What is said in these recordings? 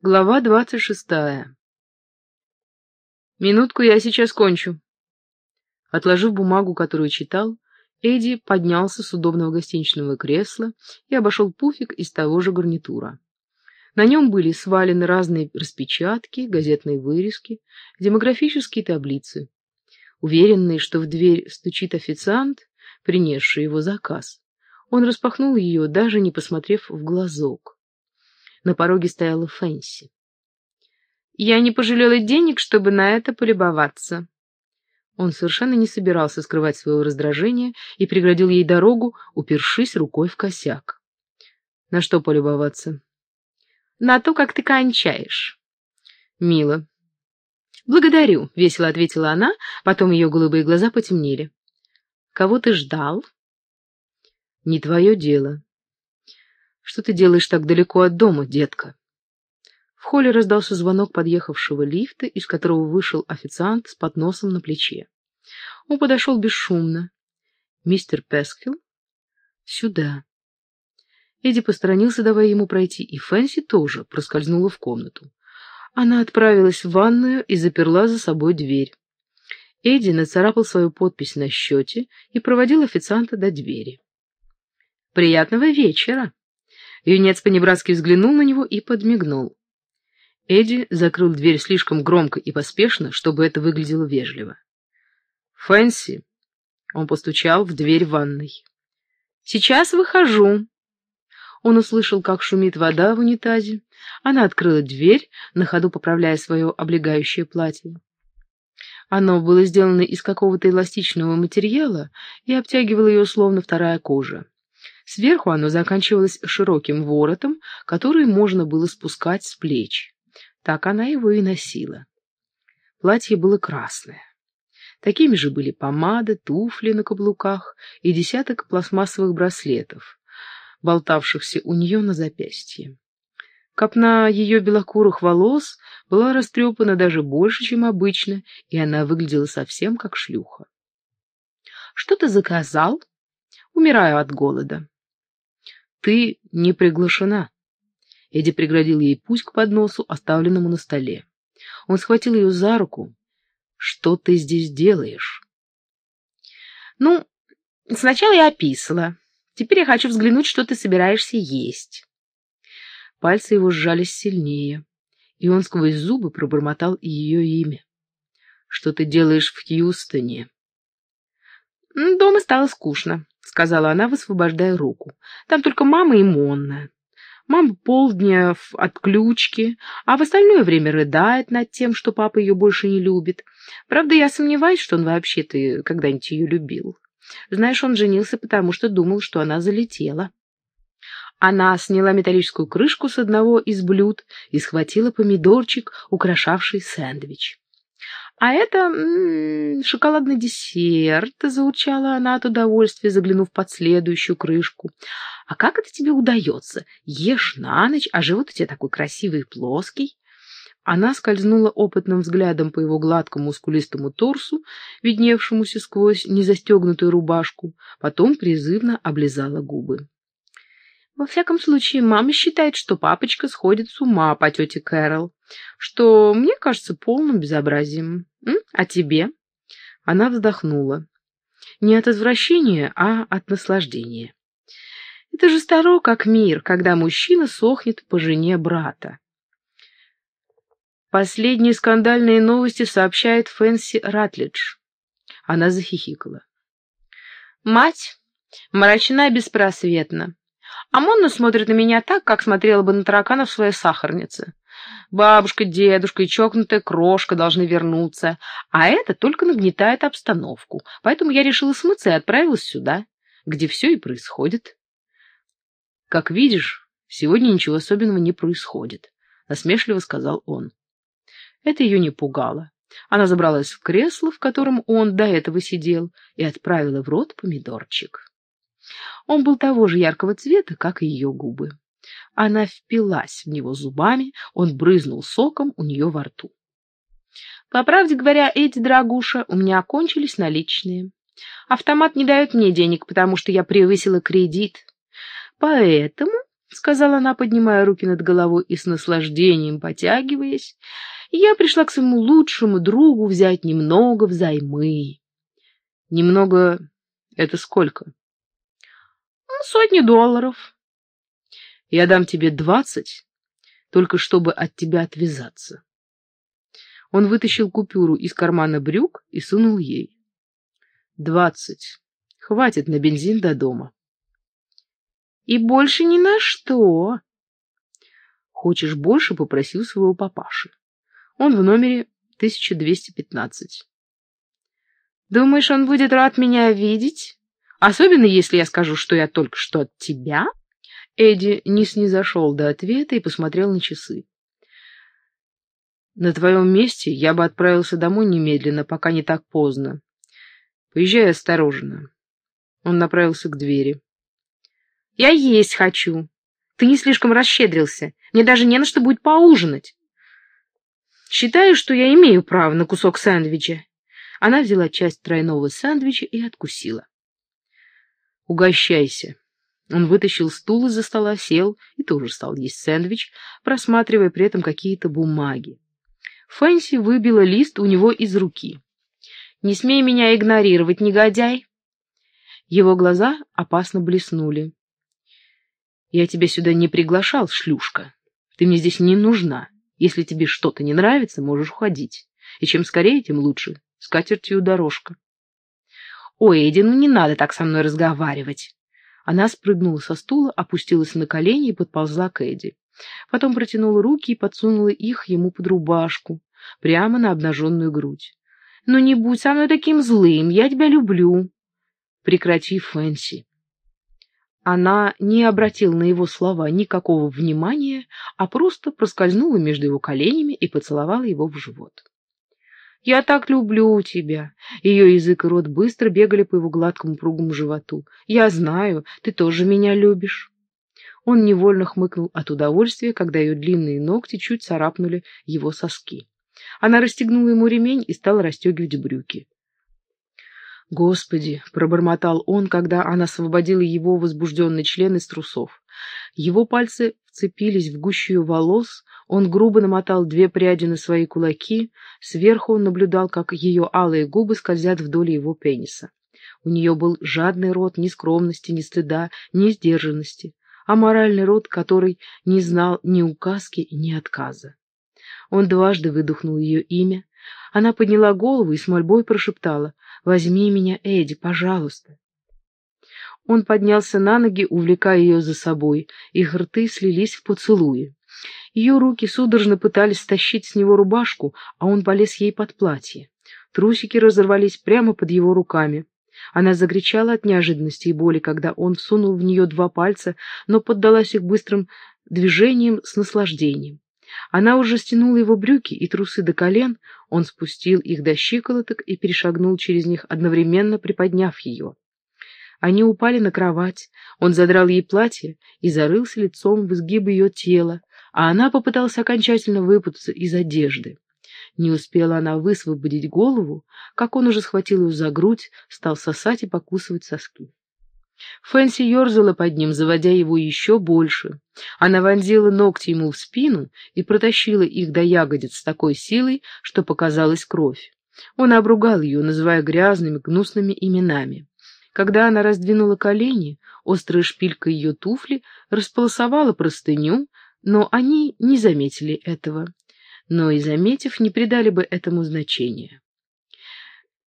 Глава двадцать шестая. Минутку, я сейчас кончу. Отложив бумагу, которую читал, Эдди поднялся с удобного гостиничного кресла и обошел пуфик из того же гарнитура. На нем были свалены разные распечатки, газетные вырезки, демографические таблицы. Уверенный, что в дверь стучит официант, принесший его заказ, он распахнул ее, даже не посмотрев в глазок. На пороге стояла Фэнси. «Я не пожалела денег, чтобы на это полюбоваться». Он совершенно не собирался скрывать своего раздражения и преградил ей дорогу, упершись рукой в косяк. «На что полюбоваться?» «На то, как ты кончаешь». «Мило». «Благодарю», — весело ответила она, потом ее голубые глаза потемнели. «Кого ты ждал?» «Не твое дело», что ты делаешь так далеко от дома, детка? В холле раздался звонок подъехавшего лифта, из которого вышел официант с подносом на плече. Он подошел бесшумно. «Мистер Пескил?» «Сюда». Эдди посторонился, давая ему пройти, и Фэнси тоже проскользнула в комнату. Она отправилась в ванную и заперла за собой дверь. Эдди нацарапал свою подпись на счете и проводил официанта до двери. «Приятного вечера!» Юнец по-небратски взглянул на него и подмигнул. Эдди закрыл дверь слишком громко и поспешно, чтобы это выглядело вежливо. «Фэнси!» Он постучал в дверь ванной. «Сейчас выхожу!» Он услышал, как шумит вода в унитазе. Она открыла дверь, на ходу поправляя свое облегающее платье. Оно было сделано из какого-то эластичного материала и обтягивало ее словно вторая кожа. Сверху оно заканчивалось широким воротом, который можно было спускать с плеч. Так она его и носила. Платье было красное. Такими же были помада, туфли на каблуках и десяток пластмассовых браслетов, болтавшихся у нее на запястье. Копна ее белокурых волос была растрепана даже больше, чем обычно, и она выглядела совсем как шлюха. «Что ты заказал?» «Умираю от голода». Ты не приглашена. Эдди преградил ей путь к подносу, оставленному на столе. Он схватил ее за руку. Что ты здесь делаешь? Ну, сначала я описала. Теперь я хочу взглянуть, что ты собираешься есть. Пальцы его сжались сильнее, и он сквозь зубы пробормотал ее имя. Что ты делаешь в Хьюстоне? Дома стало скучно. — сказала она, высвобождая руку. «Там только мама и Монна. Мама полдня в отключке, а в остальное время рыдает над тем, что папа ее больше не любит. Правда, я сомневаюсь, что он вообще-то когда-нибудь ее любил. Знаешь, он женился, потому что думал, что она залетела». Она сняла металлическую крышку с одного из блюд и схватила помидорчик, украшавший сэндвич. «А это шоколадный десерт», — заурчала она от удовольствия, заглянув под следующую крышку. «А как это тебе удается? Ешь на ночь, а живот у тебя такой красивый и плоский». Она скользнула опытным взглядом по его гладкому мускулистому торсу, видневшемуся сквозь незастегнутую рубашку, потом призывно облизала губы. Во всяком случае, мама считает, что папочка сходит с ума по тете Кэрол, что мне кажется полным безобразием. М? А тебе? Она вздохнула. Не от отвращения, а от наслаждения. Это же старо как мир, когда мужчина сохнет по жене брата. Последние скандальные новости сообщает Фэнси Ратлидж. Она захихикала. Мать мрачна и беспросветна. А Монна смотрит на меня так, как смотрела бы на таракана в своей сахарнице. Бабушка, дедушка и чокнутая крошка должны вернуться, а это только нагнетает обстановку. Поэтому я решила смыться и отправилась сюда, где все и происходит. Как видишь, сегодня ничего особенного не происходит, насмешливо сказал он. Это ее не пугало. Она забралась в кресло, в котором он до этого сидел, и отправила в рот помидорчик. Он был того же яркого цвета, как и ее губы. Она впилась в него зубами, он брызнул соком у нее во рту. По правде говоря, эти дорогуша, у меня окончились наличные. Автомат не дает мне денег, потому что я превысила кредит. Поэтому — сказала она, поднимая руки над головой и с наслаждением потягиваясь, — я пришла к своему лучшему другу взять немного взаймы. — Немного — это сколько? Сотни долларов. — Я дам тебе двадцать, только чтобы от тебя отвязаться. Он вытащил купюру из кармана брюк и сунул ей. — Двадцать. Хватит на бензин до дома. И больше ни на что. Хочешь больше, попросил своего папаши. Он в номере 1215. Думаешь, он будет рад меня видеть? Особенно, если я скажу, что я только что от тебя? Эдди не снизошел до ответа и посмотрел на часы. На твоем месте я бы отправился домой немедленно, пока не так поздно. Поезжай осторожно. Он направился к двери. Я есть хочу. Ты не слишком расщедрился. Мне даже не на что будет поужинать. Считаю, что я имею право на кусок сэндвича. Она взяла часть тройного сэндвича и откусила. Угощайся. Он вытащил стул из-за стола, сел и тоже стал есть сэндвич, просматривая при этом какие-то бумаги. Фэнси выбила лист у него из руки. «Не смей меня игнорировать, негодяй!» Его глаза опасно блеснули. Я тебя сюда не приглашал, шлюшка. Ты мне здесь не нужна. Если тебе что-то не нравится, можешь уходить. И чем скорее, тем лучше. С катертью дорожка. Ой, Эдди, ну не надо так со мной разговаривать. Она спрыгнула со стула, опустилась на колени и подползла к Эдди. Потом протянула руки и подсунула их ему под рубашку, прямо на обнаженную грудь. «Ну не будь со мной таким злым, я тебя люблю!» «Прекрати, Фэнси!» Она не обратила на его слова никакого внимания, а просто проскользнула между его коленями и поцеловала его в живот. «Я так люблю тебя!» Ее язык и рот быстро бегали по его гладкому пругому животу. «Я знаю, ты тоже меня любишь!» Он невольно хмыкнул от удовольствия, когда ее длинные ногти чуть царапнули его соски. Она расстегнула ему ремень и стала расстегивать брюки. «Господи!» — пробормотал он, когда она освободила его возбужденный член из трусов. Его пальцы вцепились в гущу ее волос, он грубо намотал две пряди на свои кулаки, сверху он наблюдал, как ее алые губы скользят вдоль его пениса. У нее был жадный рот ни скромности, ни стыда, ни сдержанности, а моральный рот, который не знал ни указки, ни отказа. Он дважды выдохнул ее имя. Она подняла голову и с мольбой прошептала — Возьми меня, Эдди, пожалуйста. Он поднялся на ноги, увлекая ее за собой. Их рты слились в поцелуе. Ее руки судорожно пытались стащить с него рубашку, а он полез ей под платье. Трусики разорвались прямо под его руками. Она закричала от неожиданности и боли, когда он всунул в нее два пальца, но поддалась их быстрым движением с наслаждением. Она уже стянула его брюки и трусы до колен, он спустил их до щиколоток и перешагнул через них, одновременно приподняв ее. Они упали на кровать, он задрал ей платье и зарылся лицом в изгиб ее тела, а она попыталась окончательно выпутаться из одежды. Не успела она высвободить голову, как он уже схватил ее за грудь, стал сосать и покусывать соски. Фэнси ерзала под ним, заводя его еще больше. Она вонзила ногти ему в спину и протащила их до ягодиц с такой силой, что показалась кровь. Он обругал ее, называя грязными, гнусными именами. Когда она раздвинула колени, острая шпилька ее туфли располосовала простыню, но они не заметили этого. Но и заметив, не придали бы этому значения.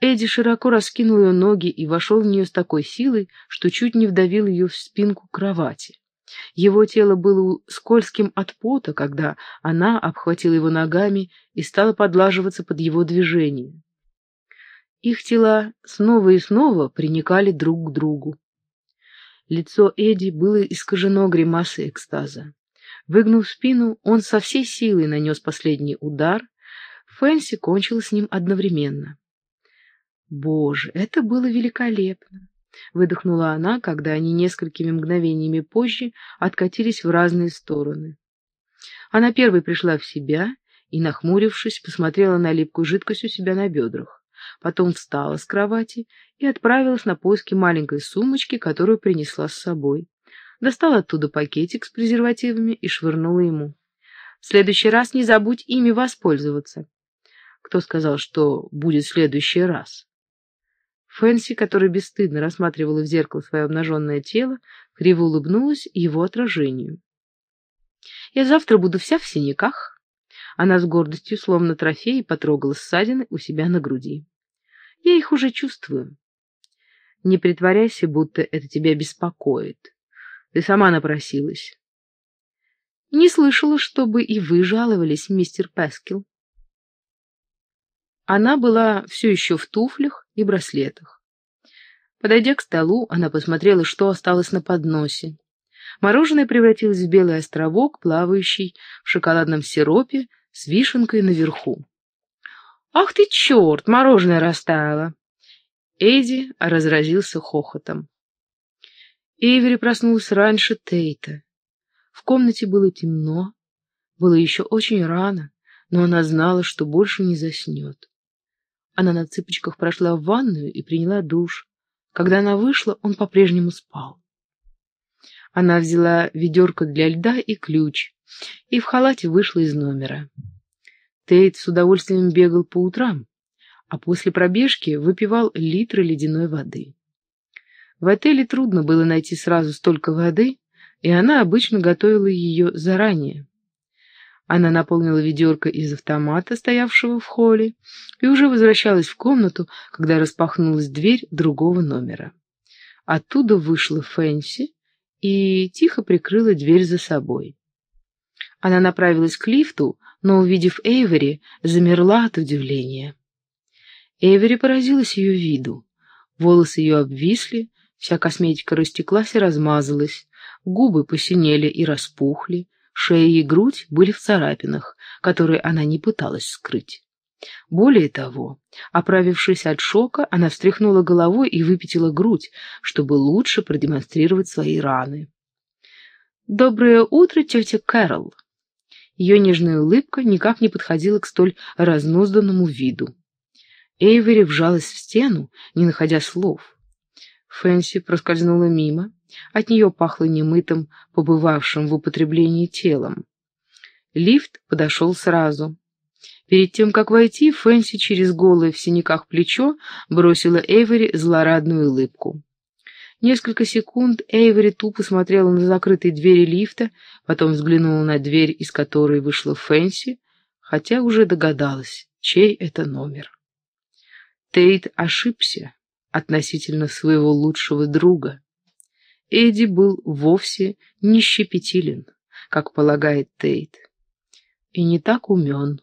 Эдди широко раскинул ее ноги и вошел в нее с такой силой, что чуть не вдавил ее в спинку кровати. Его тело было скользким от пота, когда она обхватила его ногами и стала подлаживаться под его движение. Их тела снова и снова приникали друг к другу. Лицо Эдди было искажено гримасой экстаза. Выгнув спину, он со всей силой нанес последний удар. Фэнси кончил с ним одновременно. Боже, это было великолепно! Выдохнула она, когда они несколькими мгновениями позже откатились в разные стороны. Она первой пришла в себя и, нахмурившись, посмотрела на липкую жидкость у себя на бедрах. Потом встала с кровати и отправилась на поиски маленькой сумочки, которую принесла с собой. достал оттуда пакетик с презервативами и швырнула ему. «В следующий раз не забудь ими воспользоваться». «Кто сказал, что будет в следующий раз?» Фэнси, которая бесстыдно рассматривала в зеркало свое обнаженное тело, криво улыбнулась его отражению. «Я завтра буду вся в синяках». Она с гордостью, словно трофей, потрогала ссадины у себя на груди. «Я их уже чувствую. Не притворяйся, будто это тебя беспокоит. Ты сама напросилась. Не слышала, чтобы и вы жаловались, мистер Пескил. Она была все еще в туфлях и браслетах. Подойдя к столу, она посмотрела, что осталось на подносе. Мороженое превратилось в белый островок, плавающий в шоколадном сиропе с вишенкой наверху. «Ах ты черт, мороженое растаяло!» Эдди разразился хохотом. Эйвери проснулась раньше Тейта. В комнате было темно, было еще очень рано, но она знала, что больше не заснет. Она на цыпочках прошла в ванную и приняла душ. Когда она вышла, он по-прежнему спал. Она взяла ведерко для льда и ключ, и в халате вышла из номера. Тейт с удовольствием бегал по утрам а после пробежки выпивал литры ледяной воды. В отеле трудно было найти сразу столько воды, и она обычно готовила ее заранее. Она наполнила ведерко из автомата, стоявшего в холле, и уже возвращалась в комнату, когда распахнулась дверь другого номера. Оттуда вышла Фэнси и тихо прикрыла дверь за собой. Она направилась к лифту, но, увидев Эйвери, замерла от удивления. Эвери поразилась ее виду. Волосы ее обвисли, вся косметика растеклась и размазалась, губы посинели и распухли, шея и грудь были в царапинах, которые она не пыталась скрыть. Более того, оправившись от шока, она встряхнула головой и выпятила грудь, чтобы лучше продемонстрировать свои раны. «Доброе утро, тетя Кэрол!» Ее нежная улыбка никак не подходила к столь разнузданному виду. Эйвери вжалась в стену, не находя слов. Фэнси проскользнула мимо. От нее пахло немытым, побывавшим в употреблении телом. Лифт подошел сразу. Перед тем, как войти, Фэнси через голое в синяках плечо бросила Эйвери злорадную улыбку. Несколько секунд Эйвери тупо смотрела на закрытые двери лифта, потом взглянула на дверь, из которой вышла Фэнси, хотя уже догадалась, чей это номер. Тейт ошибся относительно своего лучшего друга. Эдди был вовсе не щепетилен, как полагает Тейт, и не так умен,